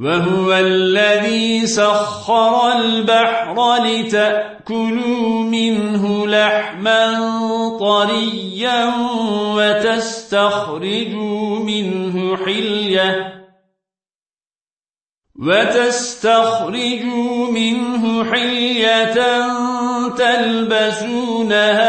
وهو الذي سخر البحر لتأكلوا منه لحما طريا وتستخرجوا منه حلية وتستخرجوا منه حلية تلبسونها